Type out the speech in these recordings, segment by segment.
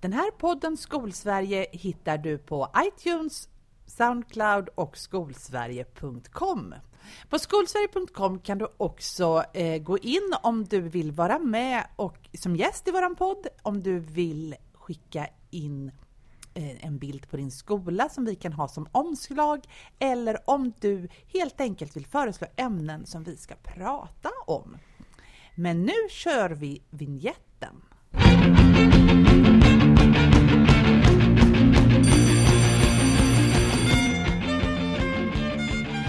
Den här podden Skolsverige hittar du på iTunes, Soundcloud och skolsverige.com. På skolsverige.com kan du också eh, gå in om du vill vara med och som gäst i våran podd, om du vill skicka in eh, en bild på din skola som vi kan ha som omslag eller om du helt enkelt vill föreslå ämnen som vi ska prata om. Men nu kör vi vignetten.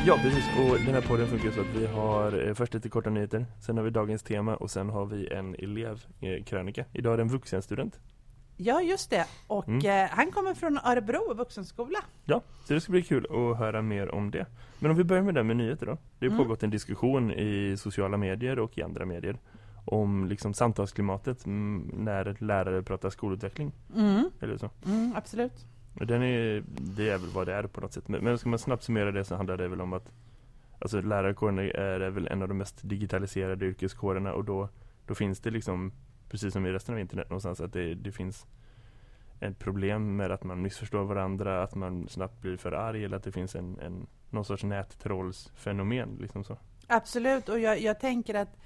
Ja, precis. Och den här podden funkar så att vi har eh, först lite korta nyheter, sen har vi dagens tema och sen har vi en elevkrönika. Idag är det en vuxenstudent. Ja, just det. Och Mm. eh, han kommer från Örebro vuxenskola. Ja, så det ska bli kul att höra mer om det. Men om vi börjar med det med nyheter då. Det har Mm. pågått en diskussion i sociala medier och i andra medier om liksom samtalsklimatet mm, när lärare pratar skolutveckling. Mm, Eller så. mm, absolut. Den är, det är väl vad det är på något sätt. Men, men ska man snabbt summera det så handlar det väl om att alltså lärarkåren är, är väl en av de mest digitaliserade yrkeskårerna och då, då finns det liksom, precis som i resten av internet någonstans, att det, det finns ett problem med att man missförstår varandra, att man snabbt blir för arg eller att det finns en, en någon sorts nättrollsfenomen. Liksom så. Absolut, och jag, jag tänker att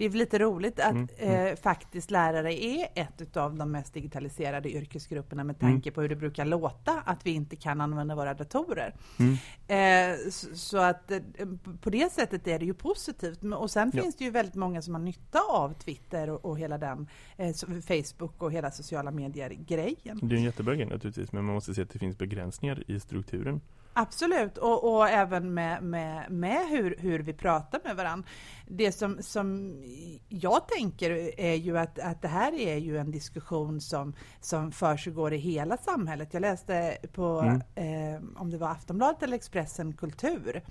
det är lite roligt att Mm, mm. Eh, faktiskt lärare är ett av de mest digitaliserade yrkesgrupperna med Mm. tanke på hur det brukar låta att vi inte kan använda våra datorer. Mm. Eh, så, så att eh, på det sättet är det ju positivt. Och sen Ja. finns det ju väldigt många som har nytta av Twitter och, och hela den, eh, Facebook och hela sociala medier-grejen. Det är en jättebra grej naturligtvis, men man måste se att det finns begränsningar i strukturen. Absolut, och, och även med, med, med hur, hur vi pratar med varandra. Det som, som jag tänker är ju att, att det här är ju en diskussion som, som försiggår i hela samhället. Jag läste på, Mm. eh, om det var Aftonbladet eller Expressen Kultur,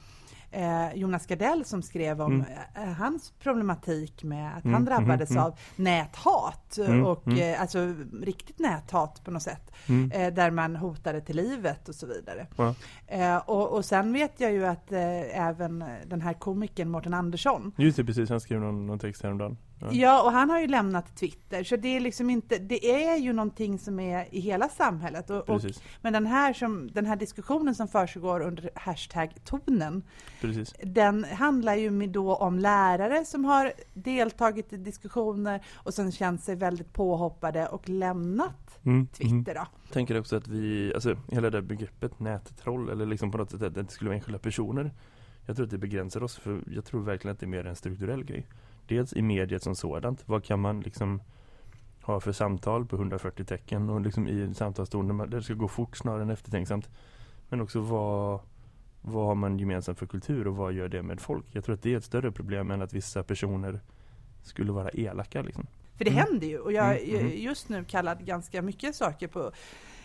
eh, Jonas Gardell som skrev om Mm. eh, hans problematik med att Mm, han drabbades mm, mm. av näthat, Mm, och mm. eh, alltså riktigt näthat på något sätt, Mm. eh, där man hotade till livet och så vidare. Ja. Eh, och, och sen vet jag ju att eh, även den här komikern Mårten Andersson, Just det, precis. Han skrev någon, någon text häromdagen. Ja. och han har ju lämnat Twitter, så det är liksom inte, det är ju någonting som är i hela samhället. Och, och, men den här, som, den här diskussionen som försiggår under hashtag tonen, precis. den handlar ju med då om lärare som har deltagit i diskussioner och sen känt sig väldigt påhoppade och lämnat Mm. Mm. Twitter då. Jag tänker också att vi, alltså hela det begreppet nättroll eller liksom på något sätt att det skulle vara enskilda personer. Jag tror att det begränsar oss för jag tror verkligen att det är mer en strukturell grej. Dels i mediet som sådant. Vad kan man liksom ha för samtal på 140 tecken och liksom i samtalstonen där det ska gå fort snarare än eftertänksamt. Men också vad, vad har man gemensamt för kultur och vad gör det med folk? Jag tror att det är ett större problem än att vissa personer skulle vara elaka liksom. För det Mm. händer ju och jag Mm, är mhm. just nu kallad ganska mycket saker på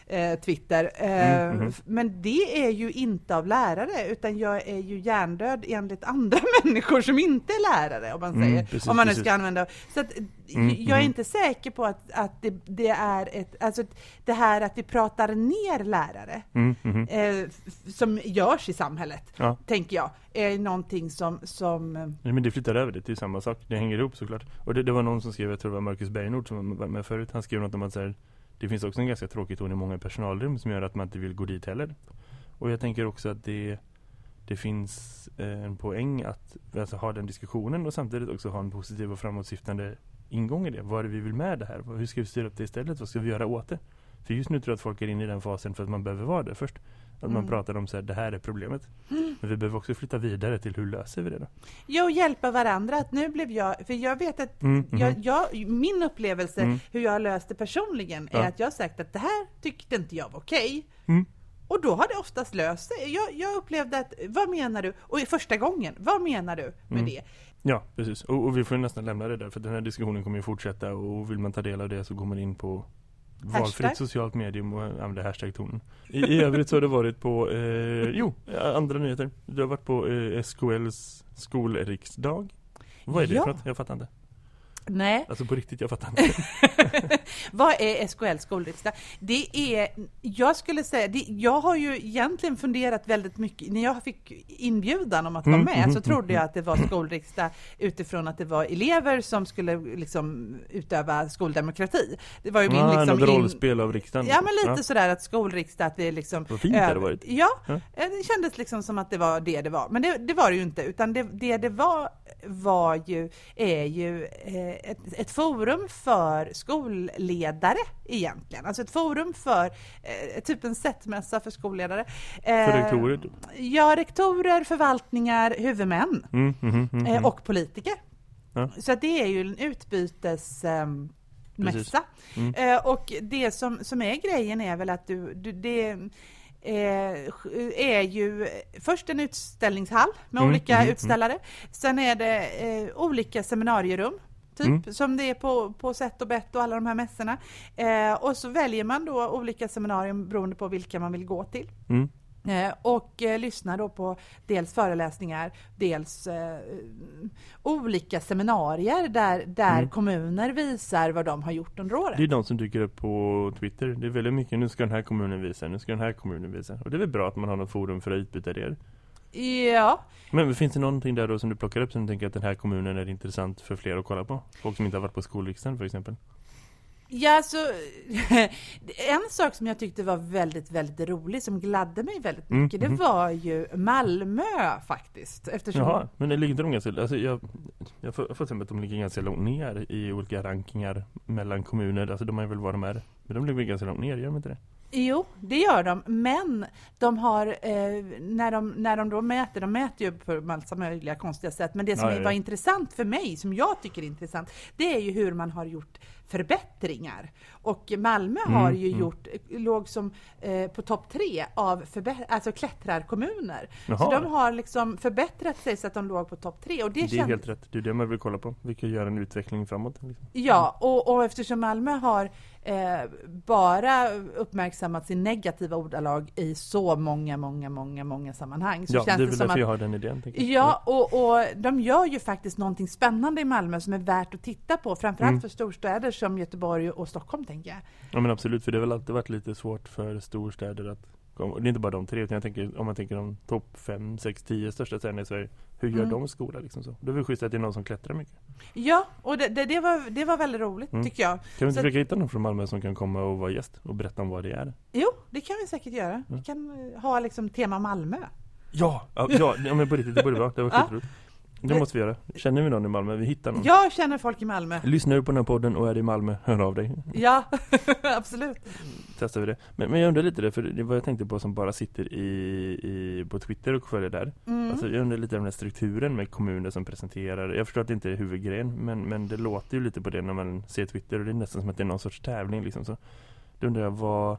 eh, Twitter. Eh, Mm, f- Men det är ju inte av lärare utan jag är ju hjärndöd enligt andra människor som inte är lärare om man Mm, säger. precis, om man nu ska använda. Så att, Mm, jag är mhm. inte säker på att, att det, det är ett, alltså det här att vi pratar ner lärare Mm, mhm. eh, som görs i samhället, Ja. tänker jag, är någonting som, som eh, Nej, men det flyttar över det, är samma sak. Det hänger ihop såklart. Och det, det var någon som skrev, jag tror det var Marcus Bergnord som var med förut, han skrev något om att så här, det finns också en ganska tråkig ton i många personalrum som gör att man inte vill gå dit heller. Och jag tänker också att det, det finns eh, en poäng att alltså, ha den diskussionen och samtidigt också ha en positiv och framåtsyftande ingång i det. Vad är det vi vill med det här? Hur ska vi styra upp det istället? Vad ska vi göra åt det? För just nu tror jag att folk är inne i den fasen för att man behöver vara det först. Att man Mm. pratar om så här, det här är problemet. Men vi behöver också flytta vidare till hur löser vi det då? Ja, och hjälpa varandra. Att nu blev jag, för jag vet att Mm, mhm. jag, jag, min upplevelse, Mm. hur jag har löst det personligen, är Ja. att jag har sagt att det här tyckte inte jag var okej. Mm. Och då har det oftast löst sig. Jag, jag upplevde att, vad menar du? Och i första gången, vad menar du med Mm. det? Ja, precis. Och, och vi får nästan lämna det där för den här diskussionen kommer ju fortsätta och vill man ta del av det så går man in på Hashtag. valfritt socialt medium och använder hashtag-tonen. I, I övrigt så har det varit på, eh, jo, andra nyheter. Du har varit på eh, SKLs skolriksdag. Vad är det Ja. för något? Jag fattar inte. Nej. Alltså på riktigt, jag fattar inte. Vad är SKL skolriksdag? Det är, jag skulle säga, det, jag har ju egentligen funderat väldigt mycket, när jag fick inbjudan om att vara Mm, med mm, så trodde mm, jag att det var skolriksdag utifrån att det var elever som skulle liksom utöva skoldemokrati. Det var ju min ah, liksom något in- rollspel av riksdagen. Ja men lite sådär att skolriksdag, att det liksom... Vad fint det hade varit. Ja, Ja. eh, det kändes liksom som att det var det det var. Men det, det var det ju inte, utan det det, det var, var ju, är ju eh, ett, ett forum för skolledare egentligen. Alltså ett forum för, eh, typ en sättmässa för skolledare. För Eh, rektorer. typ. Ja, rektorer, förvaltningar, huvudmän Mm, mhm, mhm, eh, mhm. och politiker. Ja. Så det är ju en utbytes... mässa. Mm. Eh, och det som, som är grejen är väl att du, du det är ju först en utställningshall med Mm, olika mm, utställare. Sen är det eh, olika seminarierum. Typ Mm. som det är på, på Sätt och Bett och alla de här mässorna. Eh, och så väljer man då olika seminarium beroende på vilka man vill gå till. Mm. Eh, och eh, lyssnar då på dels föreläsningar, dels eh, olika seminarier där, där Mm. kommuner visar vad de har gjort under året. Det är de som dyker upp på Twitter. Det är väldigt mycket, nu ska den här kommunen visa, nu ska den här kommunen visa. Och det är väl bra att man har något forum för att utbyta det. Ja, Men finns det någonting där då som du plockar upp som du tänker att den här kommunen är intressant för fler att kolla på? Folk som inte har varit på skolriksdagen för exempel. ja så, en sak som jag tyckte var väldigt, väldigt rolig, som gladde mig väldigt Mm, mycket, det mhm. var ju Malmö faktiskt. Eftersom, Jaha, men det ligger inte de ganska, alltså jag, jag får, jag får att de ligger ganska långt ner i olika rankingar mellan kommuner. Alltså de är väl vad de är. Men de ligger ganska långt ner, gör de inte det? Jo, det gör de, men de har, eh, när, de, när de då mäter, de mäter ju på massa möjliga konstiga sätt, men det som Ja, var intressant för mig, som jag tycker är intressant, det är ju hur man har gjort förbättringar. Och Malmö Mm, har ju mm. gjort, låg som eh, på topp tre av alltså klättrarkommuner. Så Jaha. de har liksom förbättrat sig så att de låg på topp tre. Och det, Det är helt rätt. Det är det man vill kolla på. Vi kan göra en utveckling framåt. Liksom. Ja, och, och eftersom Malmö har eh, bara uppmärksammat sin negativa ordalag i så många, många, många, många sammanhang så Ja, det känns är det, väl som därför att jag har den idén. Ja, och, och de gör ju faktiskt någonting spännande i Malmö som är värt att titta på, framförallt Mm. för storstäder som Göteborg och Stockholm, tänker jag. Ja men absolut, för det har väl alltid varit lite svårt för storstäder att komma. Det är inte bara de tre, utan jag tänker, om man tänker de topp 5, 6, 10 största städerna i Sverige. Hur gör Mm. de skola liksom så? Då är det schysst att det är någon som klättrar mycket. Ja, och det, det, det, var, det var väldigt roligt, Mm. tycker jag. Kan vi inte Så- försöka hitta någon från Malmö som kan komma och vara gäst och berätta om vad det är? Jo, det kan vi säkert göra. Vi Mm. kan eh, ha liksom tema Malmö. Ja, ja, ja, men på riktigt, det borde vara. Det var Ja. Det måste vi göra. Känner vi någon i Malmö? Vi hittar någon. Jag känner folk i Malmö. Lyssnar du på den här podden och är i Malmö, hör av dig. Ja, absolut. testar vi det. Men, men jag undrar lite det, för det var jag tänkte på som bara sitter i, i, på Twitter och följer där. Mm. Alltså, jag undrar lite om den här strukturen med kommuner som presenterar. Jag förstår att det inte är huvudgren, men, men det låter ju lite på det när man ser Twitter och det är nästan som att det är någon sorts tävling. Liksom. Så, då undrar jag, vad,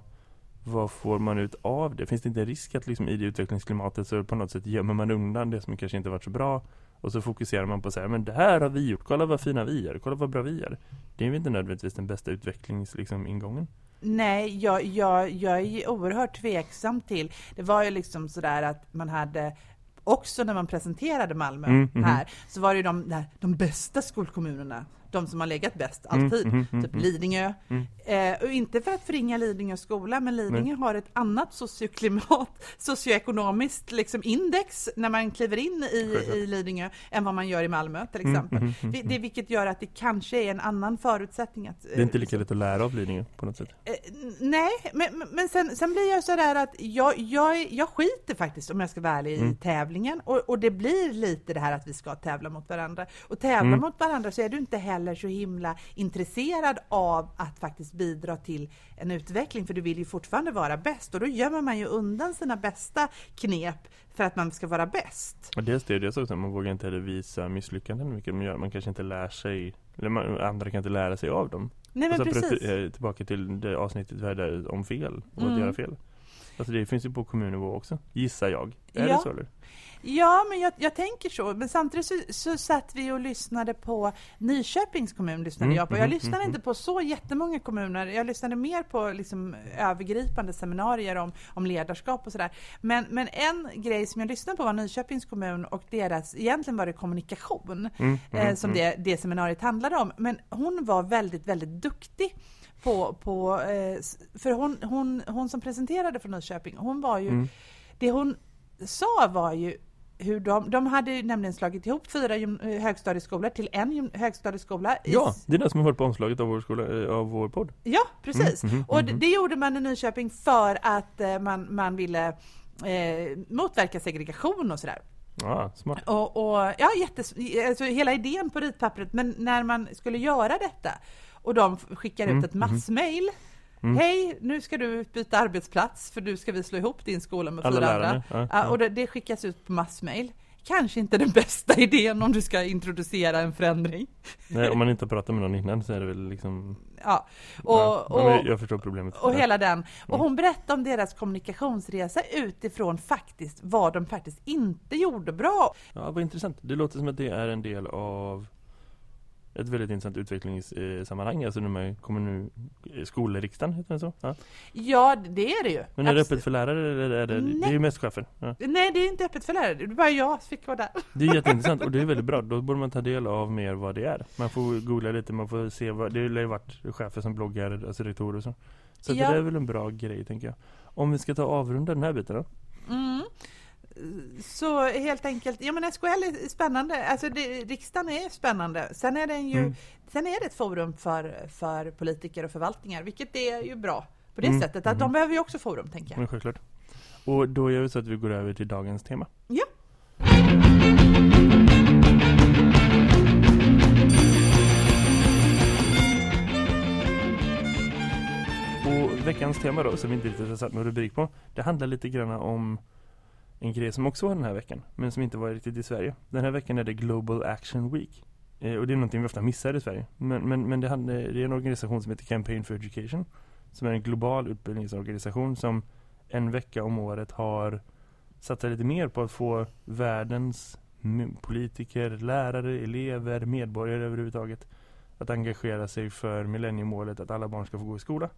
vad får man ut av det? Finns det inte en risk att liksom, i det utvecklingsklimatet så på något sätt gömmer man undan det som kanske inte varit så bra och så fokuserar man på att säga, men det här har vi gjort, kolla vad fina vi är, kolla vad bra vi är. Det är ju inte nödvändigtvis den bästa utvecklings, liksom, ingången. Nej, jag, jag, jag är oerhört tveksam till. Det var ju liksom sådär att man hade också när man presenterade Malmö Mm, mhm. här så var det ju de, de bästa skolkommunerna. De som har legat bäst alltid. Mm, mhm, Typ mhm. Lidingö. Mm. Eh, och inte för att förringa Lidingö skola, men Lidingö har ett annat socioklimat, socioekonomiskt liksom index när man kliver in i, i Lidingö än vad man gör i Malmö till Mm, exempel. Det, vilket gör att det kanske är en annan förutsättning. Att, Det är inte lika lätt att lära av Lidingö på något sätt. Eh, nej, men, men- sen, sen blir jag sådär att jag, jag, jag skiter faktiskt, om jag ska vara ärlig, Mm. i tävlingen. Och, och det blir lite det här att vi ska tävla mot varandra. Och tävla Mm. mot varandra så är du inte heller så himla intresserad av att faktiskt bidra till en utveckling, för du vill ju fortfarande vara bäst. Och då gömmer man ju undan sina bästa knep för att man ska vara bäst. Och dels det, dels också, man vågar inte heller visa misslyckanden vilket man gör. Man kanske inte lär sig, eller man, andra kan inte lära sig av dem. Nej men precis. eh, tillbaka till det avsnittet vi hade om fel och Mm. att göra fel. Alltså det finns ju på kommunnivå också, gissar jag. Är Ja. det så eller? Ja, men jag, jag tänker så. Men samtidigt så, så satt vi och lyssnade på Nyköpings kommun. lyssnade Mm, jag på. Jag mhm, lyssnade mhm. inte på så jättemånga kommuner. Jag lyssnade mer på liksom, övergripande seminarier om, om ledarskap och sådär. Men, men en grej som jag lyssnade på var Nyköpings kommun och deras, egentligen var det kommunikation Mm, eh, mm, som mm. det, det seminariet handlade om. Men hon var väldigt, väldigt duktig på, på eh, för hon, hon, hon som presenterade från Nyköping, hon var ju, Mm. det hon sa var ju hur de, de hade ju nämligen slagit ihop fyra eh, högstadieskolor till en högstadieskola. Ja, det är den som har varit på omslaget av vår, skola, eh, av vår podd. ja precis. Mm, mhm, Och det, mhm. det gjorde man i Nyköping för att man, man ville eh, motverka segregation och sådär. Ja, smart. Och, och ja, jättes, alltså hela idén på ritpappret, men när man skulle göra detta och de skickar Mm, ut ett massmail. Mm. Hej, nu ska du byta arbetsplats för nu ska vi slå ihop din skola med Alla fyra andra. Ja, Ja, och det, det skickas ut på massmail. Kanske inte den bästa idén om du ska introducera en förändring. Nej, om man inte pratar med någon innan så är det väl liksom... Ja, och, ja, och, jag förstår problemet. och hela den. Och Mm. hon berättade om deras kommunikationsresa utifrån faktiskt vad de faktiskt inte gjorde bra. Ja, vad intressant. Det låter som att det är en del av ett väldigt intressant utvecklingssammanhang. Alltså de kommer nu skolriksdagen, heter det så? Ja. Ja, det är det ju. Men är det Absolut. öppet för lärare eller är det, det är ju mest chefer? Ja. Nej, det är inte öppet för lärare. Det är bara jag som fick vara där. Det är jätteintressant och det är väldigt bra. Då borde man ta del av mer vad det är. Man får googla lite, man får se vad, det har ju varit chefer som bloggar, alltså rektorer och så. Så Ja. det är väl en bra grej tänker jag. Om vi ska ta avrunda den här biten då. Så helt enkelt, ja men SKL är spännande, alltså det, riksdagen är spännande. Sen är, den ju, Mm. sen är det ett forum för, för politiker och förvaltningar, vilket är ju bra på det Mm, sättet. Att mm. de behöver ju också forum, tänker jag. Men självklart. Och då gör vi så att vi går över till dagens tema. Ja. Och veckans tema då, som vi inte riktigt har satt någon rubrik på, det handlar lite grann om en grej som också var den här veckan, men som inte var riktigt i Sverige. Den här veckan är det Global Action Week. Eh, och det är någonting vi ofta missar i Sverige. Men, men, men det, handlar, det är en organisation som heter Campaign for Education, som är en global utbildningsorganisation som en vecka om året har satsat lite mer på att få världens politiker, lärare, elever, medborgare överhuvudtaget att engagera sig för millenniemålet att alla barn ska få gå i skola.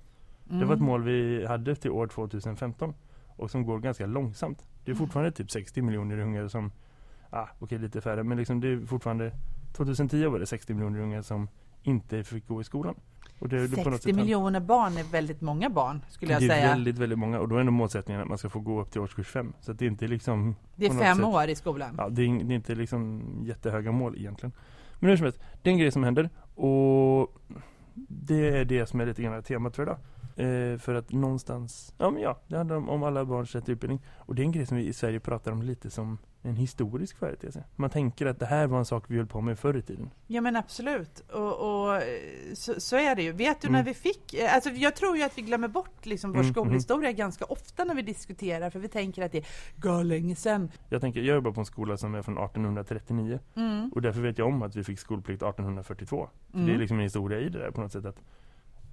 Det var ett Mm. mål vi hade till år 2015 och som går ganska långsamt. Det är Mm. fortfarande typ 60 miljoner ungar som, ah, okej lite färre, men liksom det är fortfarande 2010 var det 60 miljoner ungar som inte fick gå i skolan. Det, det på något 60 sätt- miljoner barn är väldigt många barn, skulle jag det är säga. väldigt, väldigt många och då är nog målsättningen att man ska få gå upp till årskurs 5. Så det är inte liksom det är fem sätt- år i skolan. Ja, det är, det är inte liksom jättehöga mål egentligen. Men hur som helst, det är en grej som händer och det är det som är lite grann temat för idag. Eh, för att någonstans, ja men ja, det handlar om, om alla barns rätt till utbildning. Och det är en grej som vi i Sverige pratar om lite som en historisk företeelse. Man tänker att det här var en sak vi höll på med förr i tiden. Ja men absolut, och, och så, så är det ju. Vet du när Mm. vi fick, eh, alltså jag tror ju att vi glömmer bort liksom vår Mm, skolhistoria ganska ofta när vi diskuterar, för vi tänker att det är länge sedan. Jag tänker, jag jobbar på en skola som är från 1839 Mm. och därför vet jag om att vi fick skolplikt 1842. För Mm. Det är liksom en historia i det där på något sätt att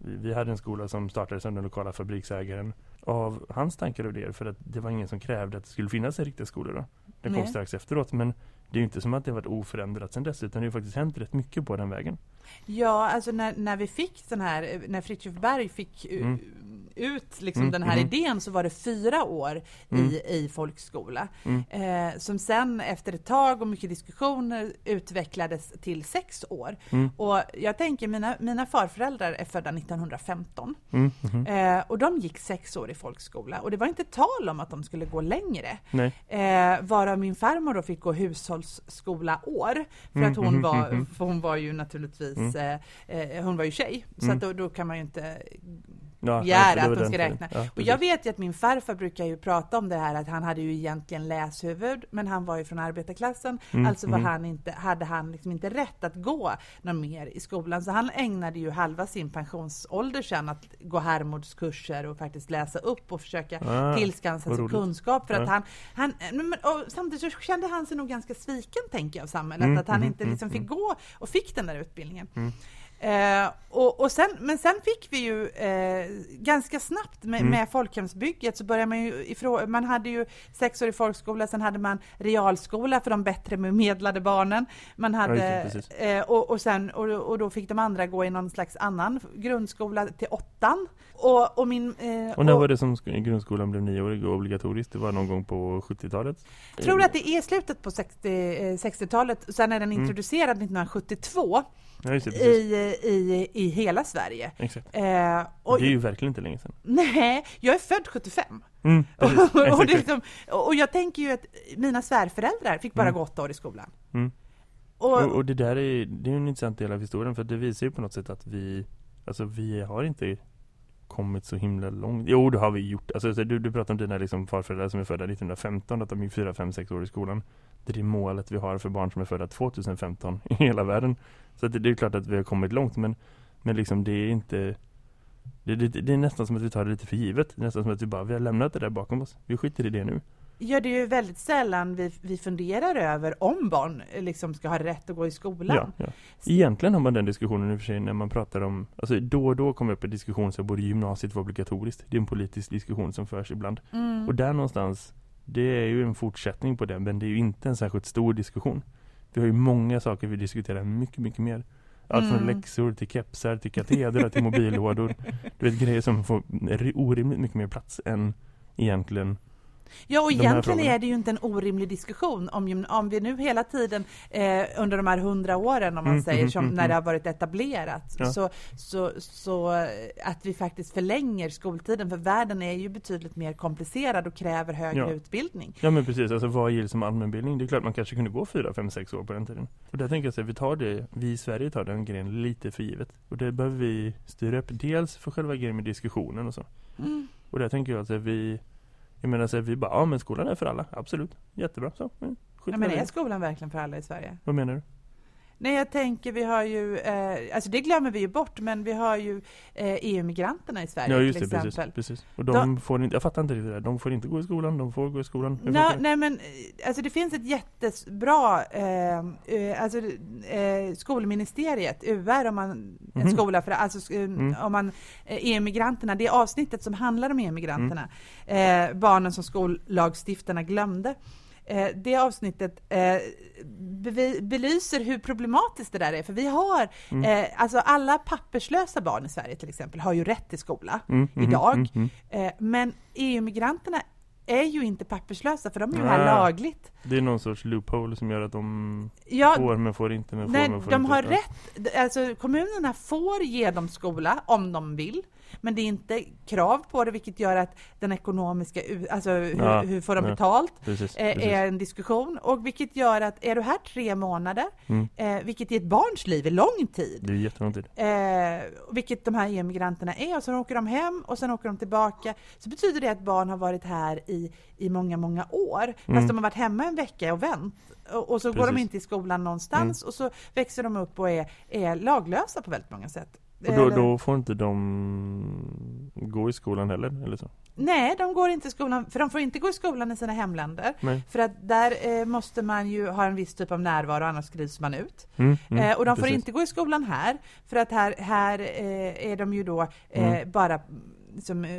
vi, hade en skola som startades av den lokala fabriksägaren av hans tankar och idéer för att det var ingen som krävde att det skulle finnas en riktig skola då. Den kom Nej. strax efteråt men det är ju inte som att det har varit oförändrat sedan dess utan det har ju faktiskt hänt rätt mycket på den vägen. Ja, alltså när, när vi fick sån här, när Fritiof Berg fick uh, Mm. Ut liksom Mm, den här mhm. idén så var det fyra år Mm. i, i folkskola. Mm. Eh, som sen efter ett tag och mycket diskussioner utvecklades till sex år. Mm. Och jag tänker, mina, mina farföräldrar är födda 1915 Mm. mhm. eh, och de gick sex år i folkskola och det var inte tal om att de skulle gå längre. Eh, varav min farmor då fick gå hushållsskola år för Mm, att hon mhm, var, mhm. för hon var ju naturligtvis, eh, eh, hon var ju tjej. Så Mm. att då, då kan man ju inte Ja, begära att de ska räkna. Ja, Och jag vet ju att min farfar brukar ju prata om det här att han hade ju egentligen läshuvud men han var ju från arbetarklassen. Mm, alltså var mm. han inte, hade han liksom inte rätt att gå något mer i skolan. Så han ägnade ju halva sin pensionsålder sen att gå Hermodskurser och faktiskt läsa upp och försöka Ah, tillskansa sig kunskap. För att han, han men, samtidigt så kände han sig nog ganska sviken tänker jag av samhället. Mm, att han mhm, inte liksom mm, fick gå och fick den där utbildningen. Eh, och, och sen, men sen fick vi ju eh, ganska snabbt med, Mm. med folkhemsbygget så började man ju ifrå, man hade ju sexårig folkskola, sen hade man realskola för de bättre bemedlade barnen. Man hade, Ja, eh, och, och, sen, och, och då fick de andra gå i någon slags annan grundskola till åttan. Och, och min... Eh, Och när var det som sk- grundskolan blev nioårig och obligatoriskt? Det var någon gång på 70-talet? tror att det är slutet på 60, eh, 60-talet, sen är den Mm. introducerad 1972 Ja, just det, precis. i, i, i hela Sverige. Exakt. Eh, och, Det är ju verkligen inte länge sedan. Nej, jag är född 75. Mm, precis. och, är Exakt. liksom, och jag tänker ju att mina svärföräldrar fick bara Mm. gå åtta år i skolan. Mm. Och, Och, och det där är, det är ju en intressant del av historien för det visar ju på något sätt att vi Alltså vi har inte kommit så himla långt. Jo det har vi gjort. Alltså du, du pratar om dina liksom farföräldrar som är födda 1915 att de gick 4, 5, 6 år i skolan. Det är det målet vi har för barn som är födda 2015 i hela världen. Så att det, det är klart att vi har kommit långt men, men liksom det är inte det, det, det är nästan som att vi tar det lite för givet. Det är nästan som att vi bara, vi har lämnat det där bakom oss. Vi skiter i det nu ja, det är ju väldigt sällan vi, vi funderar över om barn eh, liksom ska ha rätt att gå i skolan. Ja, ja. Egentligen har man den diskussionen i och för sig när man pratar om, alltså då och då kommer upp en diskussion så borde gymnasiet vara obligatoriskt. Det är en politisk diskussion som förs ibland. Mm. Och där någonstans, det är ju en fortsättning på det, men det är ju inte en särskilt stor diskussion. Vi har ju många saker vi diskuterar mycket, mycket mer. Allt från Mm. läxor till kepsar, till katedrar, till mobillådor. Du vet grejer som får orimligt mycket mer plats än egentligen Ja, och egentligen är det ju inte en orimlig diskussion om, om vi nu hela tiden eh, under de här hundra åren, om man Mm, säger, mm, som mm, när det mm. har varit etablerat, Ja. så, så, så att vi faktiskt förlänger skoltiden, för världen är ju betydligt mer komplicerad och kräver högre Ja. utbildning. Ja men precis, alltså vad gills som allmänbildning? Det är klart man kanske kunde gå 4, 5, 6 år på den tiden. Och där tänker jag att vi tar det, vi i Sverige tar den grejen lite för givet. Och det behöver vi styra upp, dels för själva grejen med diskussionen och så. Mm. Och där tänker jag att vi, jag menar så här, vi bara, ja men skolan är för alla, absolut, jättebra, så. Mm, Ja, men är skolan verkligen för alla i Sverige? Vad menar du? Nej, jag tänker vi har ju, eh, alltså det glömmer vi ju bort, men vi har ju eh, EU-migranterna i Sverige Ja just till det, exempel. precis, precis. Och de får inte, jag fattar inte det där, de får inte gå i skolan, de får gå i skolan. Det? nej men eh, alltså det finns ett jättebra, eh, eh, alltså eh, skolministeriet, UR om man, en Mhm. skola för, alltså Mm. om man, EU-migranterna, det avsnittet som handlar om EU-migranterna, eh, barnen som skollagstiftarna glömde. Eh, det avsnittet eh, belyser hur problematiskt det där är, för vi har, Mm. eh, alltså alla papperslösa barn i Sverige till exempel har ju rätt till skola Mm, mm, idag. mm, mm. Eh, men EU-migranterna är ju inte papperslösa för de är ju här lagligt. Det är någon sorts loophole som gör att de Ja, får men får inte, men får nej, men får de inte. har rätt. Alltså kommunerna får ge dem skola om de vill. Men det är inte krav på det vilket gör att den ekonomiska, alltså hur, Ja, hur får de ja. betalt, Precis, eh, precis. är en diskussion. Och vilket gör att är du här tre månader, Mm. eh, vilket i ett barns liv är lång tid, Det är jättelång tid. Eh, vilket de här EU-migranterna är och sen åker de hem och sen åker de tillbaka. Så betyder det att barn har varit här i, i många, många år. Fast Mm. de har varit hemma en vecka och vänt. Och, och så går de Precis. inte i skolan någonstans och så växer de upp och är, är laglösa på väldigt många sätt. Och då, då får inte de gå i skolan heller, eller så? Nej, de går inte i skolan, för de får inte gå i skolan i sina hemländer. Nej. För att där eh, måste man ju ha en viss typ av närvaro, annars skrivs man ut. Mm, mm, eh, och de får precis. inte gå i skolan här, för att här, här eh, är de ju då eh, Mm. bara som eh,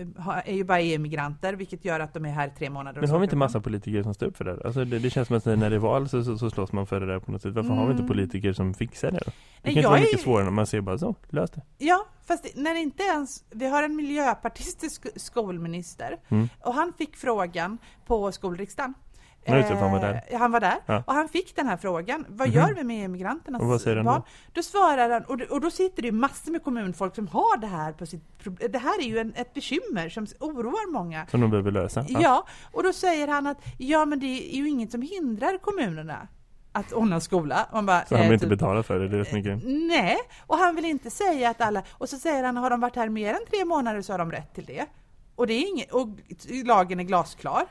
är ju bara EU-migranter, vilket gör att de är här tre månader. Men har vi inte massa politiker som står upp för det? här? Alltså det, det känns som att när det är val så, så, så slåss man för det där på något sätt. Varför har vi inte Mm. politiker som fixar det då? Det kan inte vara är- mycket svårare när man ser bara så, lös det. Ja, fast när det inte ens... Vi har en miljöpartistisk skolminister Mm. och han fick frågan på skolriksdagen. Ja, det, för han var där. Eh, han var där Ja. och han fick den här frågan. Vad Mhm. gör vi med migranternas Och vad säger barn? då? Då svarar han, och, och då sitter det ju massor med kommunfolk som har det här på sitt Det här är ju en, ett bekymmer som oroar många. Som de behöver lösa. Ja. och då säger han att ja, men det är ju inget som hindrar kommunerna att ordna skola. Man bara, Så han eh, vill inte typ, betala för det, det är det som är grejen. Nej, och han vill inte säga att alla... Och så säger han, har de varit här mer än tre månader så har de rätt till det. Och det är inget, och lagen är glasklar.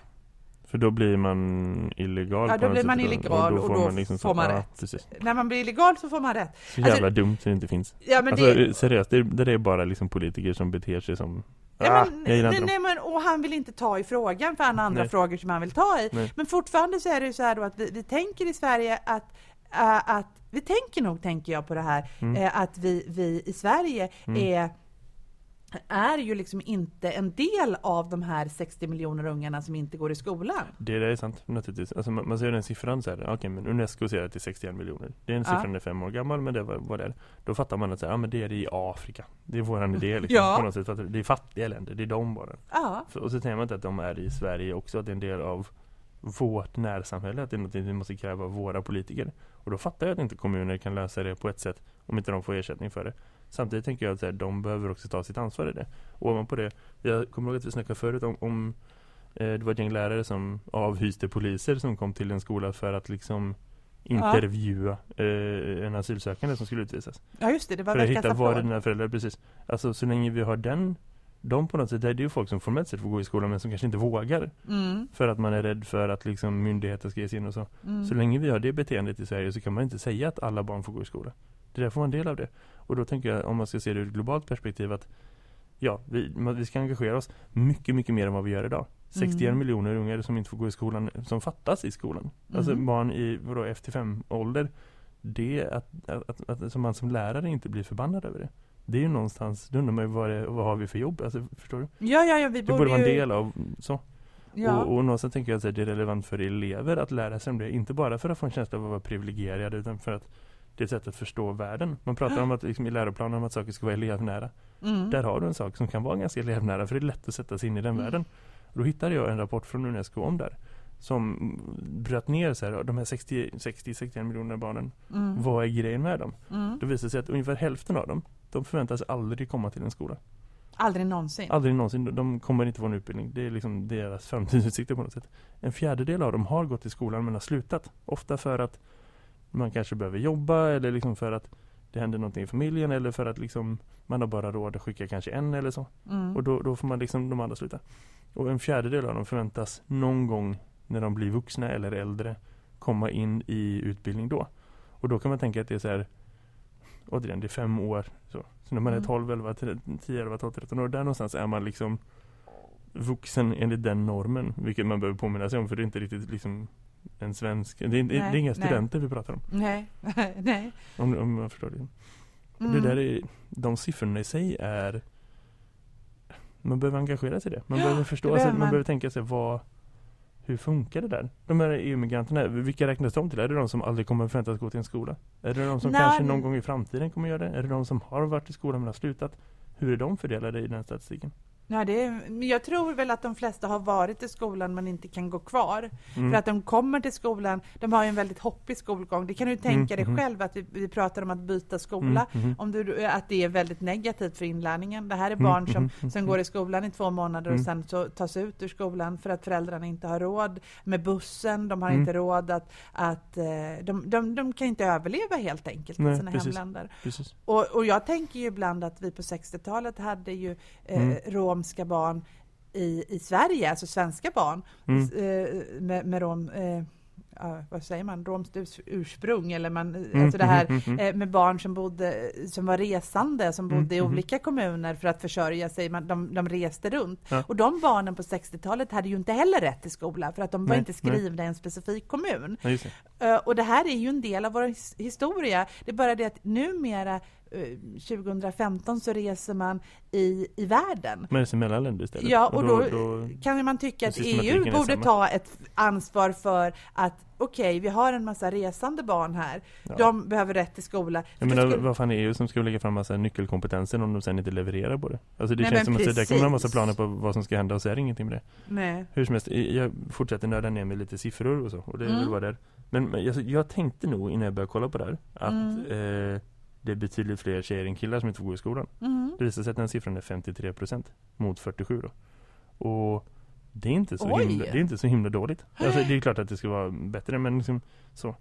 För då blir man illegal Ja, då blir man då. illegal och då liksom får man ja, rätt. Precis. När man blir illegal så får man rätt. Så jävla dumt så det inte finns. Ja, men alltså det, seriöst, det, det är bara liksom politiker som beter sig som... ja, ah, men, nej, dem. nej, men, och han vill inte ta i frågan för han har andra Nej. frågor som han vill ta i. Nej. Men fortfarande så är det ju så här då att vi, vi tänker i Sverige att äh, att vi tänker nog, tänker jag på det här, Mm. eh, att vi, vi i Sverige Mm. är är ju liksom inte en del av de här 60 miljoner ungarna som inte går i skolan. Det är sant naturligtvis. Alltså man, man ser den siffran så här, okej men Unesco säger att det är 61 miljoner. Det är en Ja. siffra den är fem år gammal men det var vad det. Då fattar man att så här, ja, men det är det i Afrika. Det är våran idé liksom. Ja. På något sätt, det är fattiga länder, det är de bara. Ja, För, och så tänker man inte att de är i Sverige också, att det är en del av vårt närsamhälle, att det är något vi måste kräva av våra politiker. Och då fattar jag att inte kommuner kan lösa det på ett sätt om inte de får ersättning för det. Samtidigt tänker jag att här, de behöver också ta sitt ansvar i det. Och ovanpå det, jag kommer ihåg att vi snackade förut om, om eh, det var ett gäng lärare som avhyste poliser som kom till en skola för att liksom intervjua eh, en asylsökande som skulle utvisas. ja just det, det var För att hitta var dina föräldrar, precis. Alltså så länge vi har den, de på något sätt, det är ju folk som formellt sett får gå i skolan men som kanske inte vågar. Mm, För att man är rädd för att liksom myndigheter ska ge sig in och så. mm. Så länge vi har det beteendet i Sverige så kan man inte säga att alla barn får gå i skola. Det där får vara en del av det. Och då tänker jag, om man ska se det ur ett globalt perspektiv, att ja, vi, vi ska engagera oss mycket, mycket mer än vad vi gör idag. 61 Mm. miljoner ungar som inte får gå i skolan, som fattas i skolan. Alltså Mm. barn i vadå, F-5 ålder. Det att, att, att, att som man som lärare inte blir förbannad över det. Det är ju någonstans, då undrar man ju vad, det, vad har vi för jobb? Alltså, förstår du? Ja, ja, ja, vi Det borde borde vara en del av så. Ja. Och, och någonstans tänker jag att det är relevant för elever att lära sig om det. Inte bara för att få en känsla av att vara privilegierad utan för att det är ett sätt att förstå världen. Man pratar om att liksom, i läroplanen om att saker ska vara elevnära. Mm. Där har du en sak som kan vara ganska elevnära för det är lätt att sätta sig in i den Mm. världen. Och då hittade jag en rapport från Unesco om där. Som bröt ner så här, de här 60 60-61 miljoner barnen. Mm. Vad är grejen med dem? Mm. Det visar sig att ungefär hälften av dem de förväntas aldrig komma till en skola. Aldrig någonsin. Aldrig någonsin. De kommer inte få en utbildning. Det är liksom deras framtidsutsikter på något sätt. En fjärdedel av dem har gått i skolan men har slutat. Ofta för att man kanske behöver jobba eller liksom för att det händer någonting i familjen eller för att liksom man har bara råd att skicka kanske en eller så. Mm. Och då, då får man liksom de andra sluta. Och en fjärdedel av dem förväntas någon gång när de blir vuxna eller äldre komma in i utbildning då. Och då kan man tänka att det är så här återigen, det är fem år. Så, så när man är Mm. 12, 11, 10, 11, 12, 13 år, där någonstans är man liksom vuxen enligt den normen. Vilket man behöver påminna sig om för det är inte riktigt liksom en svensk, det är, är, det är Nej, inga nej. studenter vi pratar om. Nej, nej. Om, om man förstår det. Mm. Det där är, de siffrorna i sig är man behöver engagera sig i det. Man behöver förstå, behöver man man. behöver tänka sig vad hur funkar det där? De här EU-migranterna, vilka räknas de till? Är det de som aldrig kommer förväntas gå till en skola? Är det de som Nej, kanske någon gång i framtiden kommer göra det? Är det de som har varit i skolan men har slutat? Hur är de fördelade i den statistiken? Ja, det är, jag tror väl att de flesta har varit i skolan men inte kan gå kvar. Mm. För att de kommer till skolan, de har ju en väldigt hoppig skolgång. Det kan du tänka Mm, dig mhm. själv att vi, vi pratar om att byta skola. Mm, mhm. Om du, att det är väldigt negativt för inlärningen. Det här är Mm, barn som, som går i skolan i två månader och Mm. sen så tas ut ur skolan för att föräldrarna inte har råd med bussen. De har Mm. inte råd att, att eh, de, de, de kan inte överleva helt enkelt i Nej, sina precis. hemländer. Precis. Och, och jag tänker ju ibland att vi på 60-talet hade ju eh, Mm. Romska barn i, i Sverige, alltså svenska barn Mm. eh, med, med rom, eh, ja, vad säger man, romskt urs- ursprung eller man, Mm, alltså det här mhm, mhm. eh, med barn som bodde, som var resande, som Mm, bodde i olika kommuner för att försörja sig, man, de, de reste runt. Ja. Och de barnen på 60-talet hade ju inte heller rätt till skola för att de var Nej, inte skrivna i en specifik kommun. Ja, det. Och det här är ju en del av vår his- historia. Det är bara det att numera, 2015, så reser man i, i världen. Men det är mellan länder istället. Ja, och då, då kan man tycka att EU är borde ta ett ansvar för att okej, vi har en massa resande barn här. Ja. De behöver rätt till skola. Jag då menar, skulle- vad fan är EU som ska lägga fram massa nyckelkompetenser om de sen inte levererar på det? Alltså det Nej, känns som att det där kommer ha massa precis. planer på vad som ska hända och så är det ingenting med det. Nej. Hur som helst, jag fortsätter nörda ner med lite siffror och så. Och det är Mm. väl vad det är. Men men jag, jag tänkte nog innan jag började kolla på det här att Mm. eh, det är betydligt fler tjejer än killar som inte får gå i skolan. Mm. Det visar sig att den siffran är 53% mot 47 då. Och det är inte så, Oj! himla, det är inte så himla dåligt. Alltså, det är klart att det ska vara bättre men liksom så.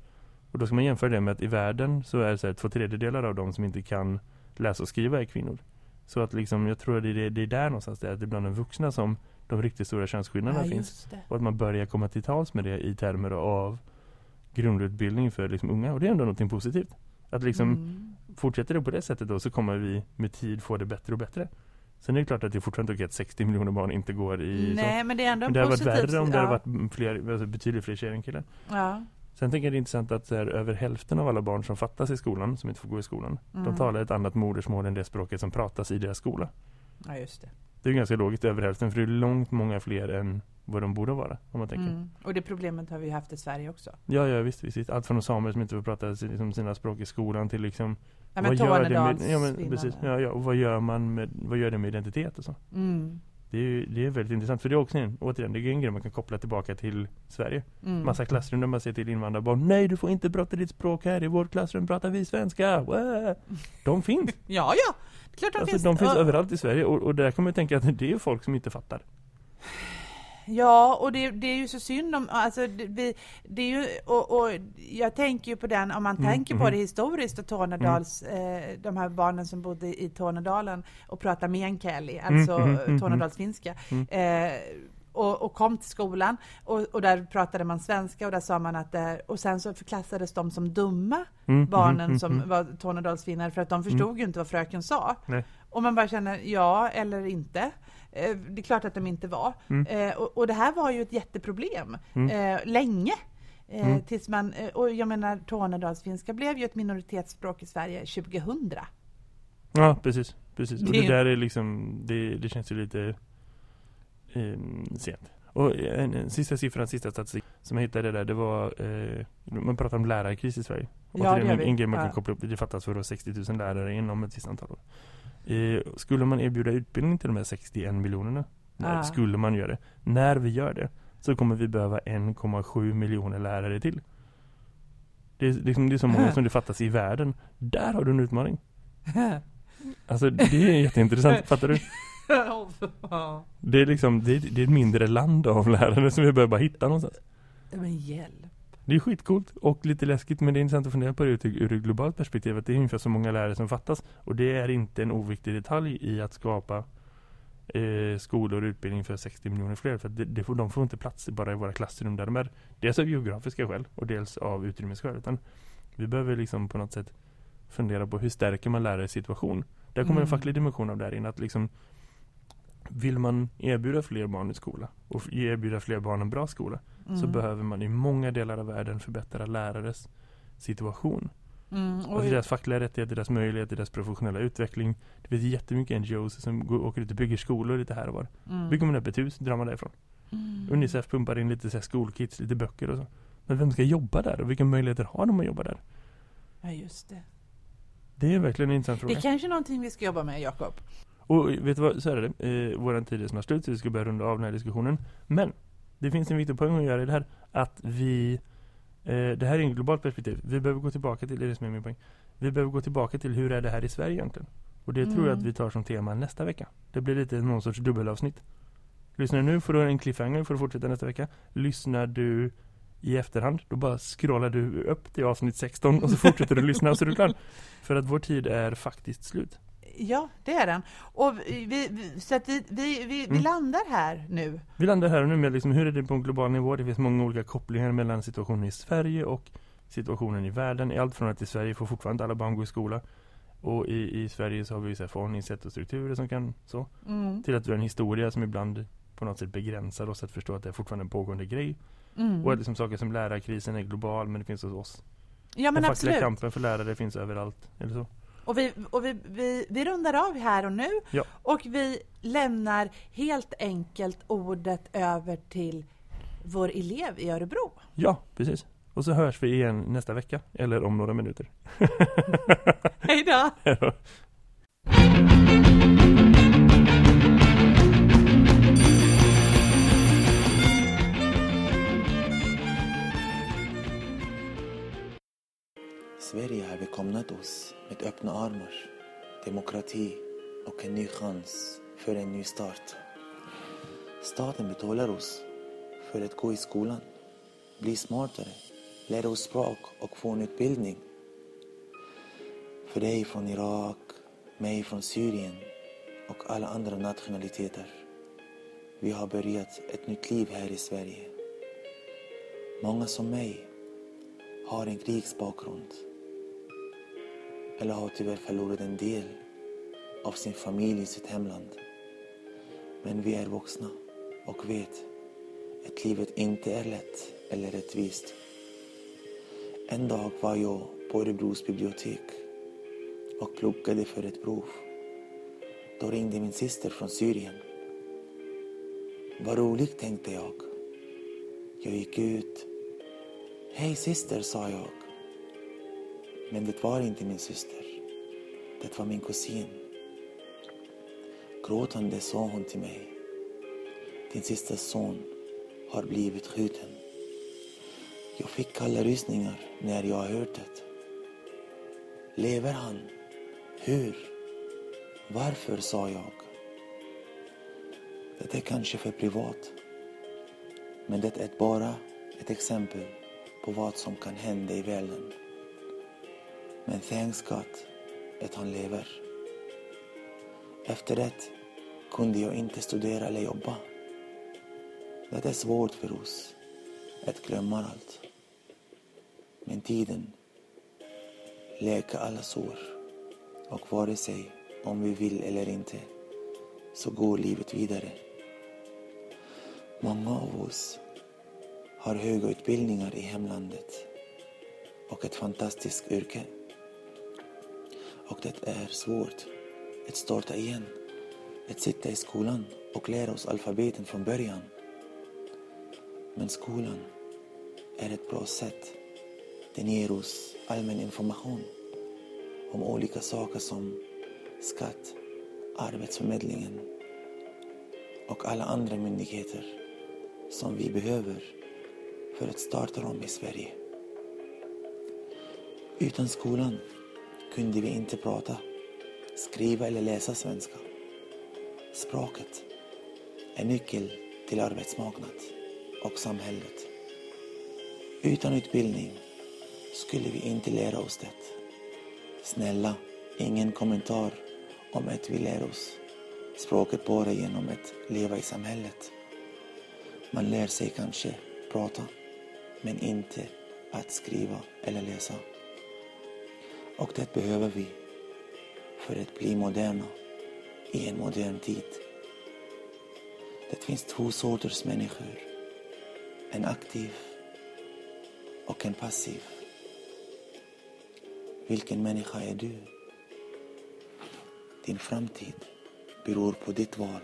Och då ska man jämföra det med att i världen så är det så här, två tredjedelar av de som inte kan läsa och skriva är kvinnor. Så att liksom, jag tror att det är, det är där någonstans det är, att det är bland de vuxna som de riktigt stora könsskillnaderna Ja, finns. Och att man börjar komma till tals med det i termer av grundutbildning för liksom unga. Och det är ändå någonting positivt. Att liksom Mm. Fortsätter det på det sättet då så kommer vi med tid få det bättre och bättre. Sen är det klart att det är fortfarande okej att 60 miljoner barn inte går i så. Nej, men det är ändå Men en det hade varit värre om det ja. hade varit fler, alltså betydligt fler tjejer än killar. Ja. Sen tänker jag det är intressant att så här, över hälften av alla barn som fattas i skolan, som inte får gå i skolan, Mm. de talar ett annat modersmål än det språket som pratas i deras skola. Ja, just det. Det är ganska logiskt över hälften, för det är långt många fler än vad de borde vara, om man tänker. Mm. Och det problemet har vi haft i Sverige också. Ja, ja visst, visst, visst. Allt från samer som inte får prata liksom, sina språk i skolan till liksom Ja, men vad gör det med, ja, men, precis, ja, ja, och vad gör man med, vad gör det med identitet och så? Mm. Det är, det är väldigt intressant, för det är också en, återigen, det är en grej man kan koppla tillbaka till Sverige. Mm. Massa klassrum där man säger till invandrarbarn Nej, du får inte prata ditt språk här, i vårt klassrum pratar vi svenska. Wah! De finns, Ja, ja. Klart de alltså, finns. de finns överallt i Sverige och, och där kommer jag tänka att det är folk som inte fattar. Ja, och det, det är ju så synd om, alltså det, vi, det är ju, och, och jag tänker ju på den, om man Mm, tänker på mhm. det historiskt och Tornedals, eh, de här barnen som bodde i Tornedalen och pratade meänkieli, alltså Mm, mhm. Tornedalsfinska. Mm. Eh, och, och kom till skolan och, och där pratade man svenska och där sa man att det, och sen så förklassades de som dumma Mm, barnen mm, mm, som mm. var Tornedalsfinnar för att de förstod ju inte vad fröken sa. Nej. Och man bara känner, ja eller inte. Eh, Det är klart att de inte var. Mm. Eh, Och, och det här var ju ett jätteproblem Mm. eh, länge. Mm. Tills man, och jag menar tornedalsfinska blev ju ett minoritetsspråk i Sverige 2000. Ja, precis. precis. Och Det- där är liksom, det, det känns ju lite eh, sent. Och en, en sista siffran, sista statistik som jag hittade där, det var, eh, man pratar om lärarkris i Sverige. Och Ja, det är en, en grej man kan koppla upp, det fattas för 60 000 lärare inom ett visst antal år. Skulle man erbjuda utbildning till de här 61 miljonerna? Nej, Ja. skulle man göra det? När vi gör det så kommer vi behöva 1,7 miljoner lärare till. Det är, liksom, det är så många som det fattas i världen. Där har du en utmaning. Alltså det är jätteintressant, fattar du? Det är liksom, det är, det är ett mindre land av lärare som vi behöver bara hitta någonstans. Men hjälp. Det är skitcoolt och lite läskigt men det är intressant att fundera på det ur, ett globalt perspektiv att det är ungefär så många lärare som fattas och det är inte en oviktig detalj i att skapa eh, skolor och utbildning för 60 miljoner fler för det, det får, de får inte plats bara i våra klassrum där de är. Dels av geografiska skäl och dels av utrymmesskäl utan vi behöver liksom på något sätt fundera på hur stärker man lärares situation. Där kommer Mm. en facklig dimension av det här in att liksom vill man erbjuda fler barn i skola och erbjuda fler barn en bra skola så Mm. behöver man i många delar av världen förbättra lärares situation. Mm. Och, Alltså deras fackliga rättigheter, deras möjligheter, deras professionella utveckling. Det finns jättemycket NGOs som går, åker ut och bygger skolor lite här och var. mm. Bygger man upp ett hus, drar man därifrån. Mm. Unicef pumpar in lite så här, skolkits, lite böcker och så. Men vem ska jobba där och vilka möjligheter har de att jobba där? Ja, just det. Det är verkligen en intressant Det fråga. är kanske någonting vi ska jobba med, Jakob. Och vet du vad, så är det. Eh, våran tid är snart slut så vi ska börja runda av den här diskussionen. Men det finns en viktig poäng att göra i det här. Att vi, eh, det här är en globalt perspektiv. Vi behöver gå tillbaka till, det är det som är min poäng. Vi behöver gå tillbaka till hur är det här i Sverige egentligen. Och det tror jag Mm. att vi tar som tema nästa vecka. Det blir lite någon sorts dubbelavsnitt. Lyssnar du nu får du en cliffhanger för att fortsätta nästa vecka. Lyssnar du i efterhand, då bara scrollar du upp till avsnitt 16 och så fortsätter du lyssna så är du klar. För att vår tid är faktiskt slut. Ja, det är den. Och vi, vi, så att vi, vi, vi, Mm. landar här nu. Vi landar här och nu med liksom, hur är det på en global nivå? Det finns många olika kopplingar mellan situationen i Sverige och situationen i världen. I allt från att i Sverige får fortfarande alla barn gå i skola. Och i, i Sverige så har vi vissa förhållningssätt och strukturer som kan så. Mm. Till att vi har en historia som ibland på något sätt begränsar oss att förstå att det är fortfarande en pågående grej. Mm. Och att liksom saker som lärarkrisen är global men det finns hos oss. Ja, men fackliga absolut. kampen för lärare finns överallt. Eller så. Och, vi, och vi, vi, vi rundar av här och nu. Ja. Och vi lämnar helt enkelt ordet över till vår elev i Örebro. Ja, precis. Och så hörs vi igen nästa vecka. Eller om några minuter. Hej då! Sverige har välkomnat oss med öppna armar, demokrati och en ny chans för en ny start. Staten betalar oss för att gå i skolan, bli smartare, lära oss språk och få en utbildning. För dig från Irak, mig från Syrien och alla andra nationaliteter. Vi har börjat ett nytt liv här i Sverige. Många som mig har en krigsbakgrund eller har tyvärr förlorat en del av sin familj i sitt hemland. Men vi är vuxna och vet att livet inte är lätt eller rättvist. En dag var jag på Örebros bibliotek och pluggade för ett prov. Då ringde min syster från Syrien. Vad roligt, tänkte jag. Jag gick ut. Hej syster, sa jag. Men det var inte min syster. Det var min kusin. Gråtande sa hon till mig. Din systers son har blivit skjuten. Jag fick kalla rysningar när jag hörde det. Lever han? Hur? Varför, sa jag. Det är kanske för privat. Men det är bara ett exempel på vad som kan hända i världen. Men thanks God att han lever. Efter det kunde jag inte studera eller jobba. Det är svårt för oss att glömma allt. Men tiden läker alla sår och vare sig om vi vill eller inte så går livet vidare. Många av oss har höga utbildningar i hemlandet och ett fantastiskt yrke. Och det är svårt att starta igen, att sitta i skolan och lära oss alfabeten från början. Men skolan är ett bra sätt. Den ger oss allmän information om olika saker som skatt, Arbetsförmedlingen och alla andra myndigheter som vi behöver för att starta om i Sverige. Utan skolan kunde vi inte prata, skriva eller läsa svenska. Språket är nyckel till arbetsmarknad och samhället. Utan utbildning skulle vi inte lära oss det. Snälla, ingen kommentar om att vi lär oss språket bara genom att leva i samhället. Man lär sig kanske prata, men inte att skriva eller läsa. Och det behöver vi för att bli moderna i en modern tid. Det finns två sorters människor. En aktiv och en passiv. Vilken människa är du? Din framtid beror på ditt val.